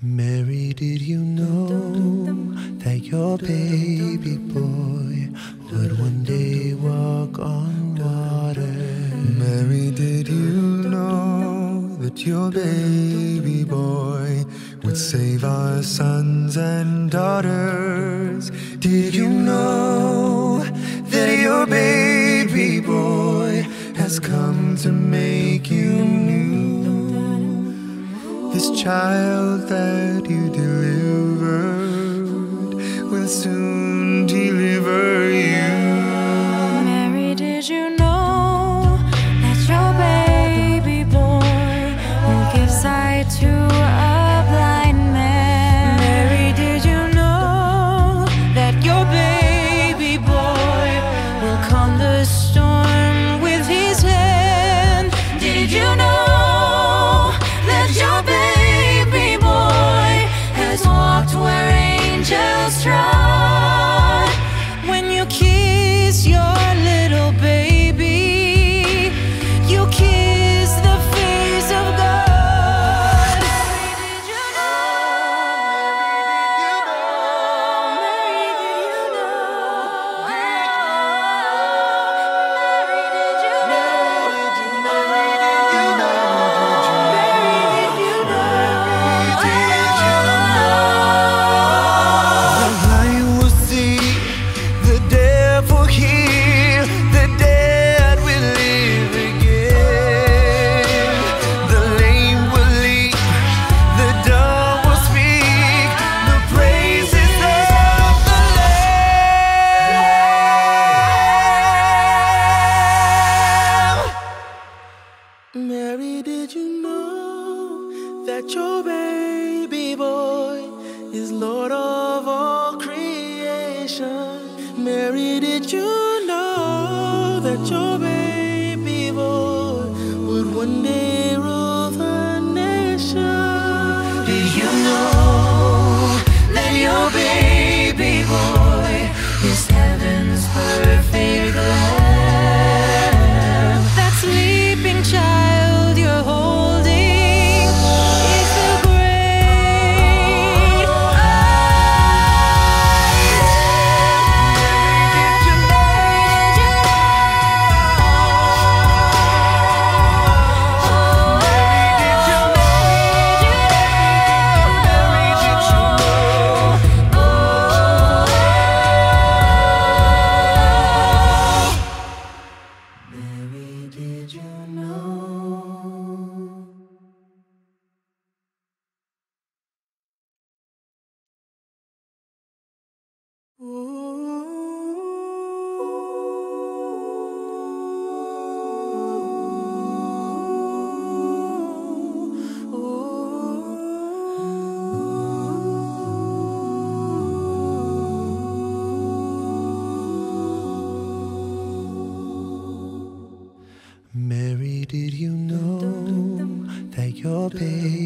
Mary, did you know? baby boy would save our sons and daughters. Did you know that your baby boy has come to make you new? This child that you delivered will soon deliver you. The storm. that your baby boy is Lord of all creation. Mary, did you know that your you know that you're big?